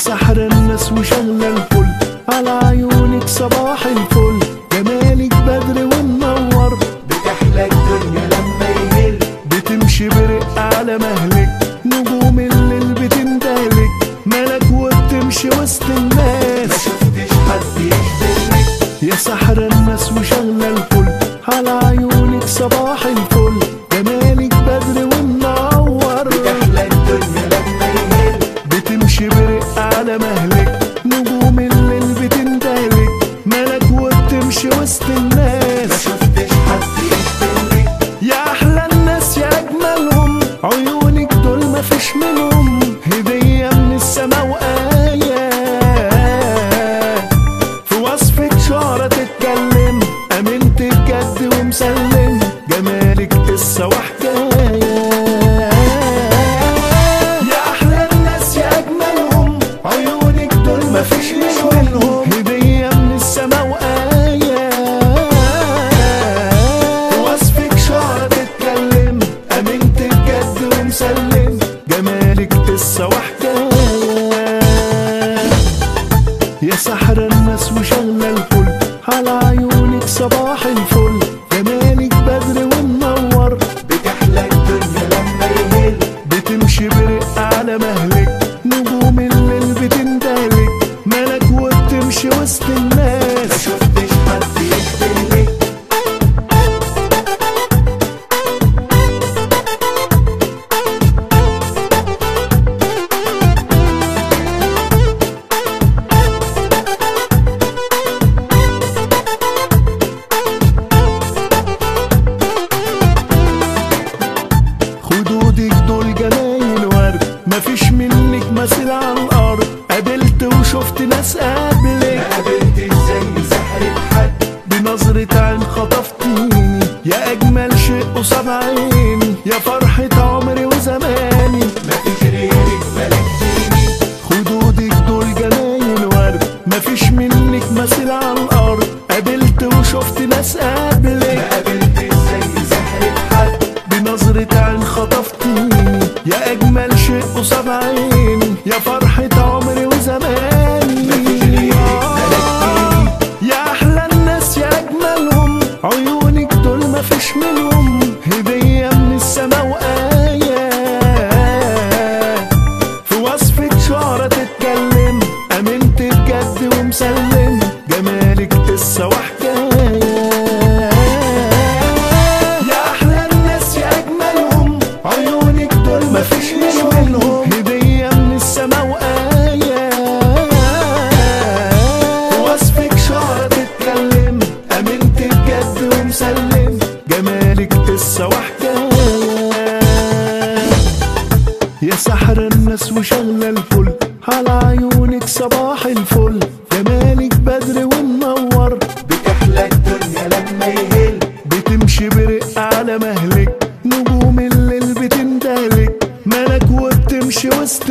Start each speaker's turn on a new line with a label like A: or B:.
A: يا سحر الناس وشغلة الكل. على عيونك صباح الفل. جمالك بدر ومنور.
B: بتحلى الدنيا لما يهل.
A: بتمشي برق على مهلك. نجوم الليل بتندهلك. ملك وبتمشي وسط
B: ما
A: الناس
B: شفتش حد يشبهك
A: يا سحر الناس وشغلة الكل. على عيونك صباح الفل. قصة وحكاية يا سحر الناس وشغلة الكل على عيونك صباح الفل. الأرض. قابلت وشفت ناس قبلك
B: ما قابلتش زي سحرة حد.
A: بنظرة عين خطفتيني. يا أجمل شيء قصاد عيني. يا فرحة عمري وزماني.
B: مفيش غيرك ملكتيني
A: خدودك دول جمايل ورد مفيش منك مثيل على الأرض. قابلت وشفت ناس
B: ما
A: قبلك
B: قابلتش زي سحرة حد.
A: بنظرة عين خطفتيني. يا أجمل شيء قصاد بجد ومسلم
B: جمالك قصة وحكاية
A: يا أحلى الناس يا أجملهم عيونك دول مفيش منهم. هدية من السما وآية. وصفك شعرة تتكلم أمنت بجد ومسلم جمالك قصة وحكاية يا سحر الناس وشغلة الكل على عيونك صباح الفل. جمالك بدر ومنور. بتحلى الدنيا لما يهل. بتمشي برق على مهلك. نجوم الليل بتندهلك. مالك وبتمشي وسط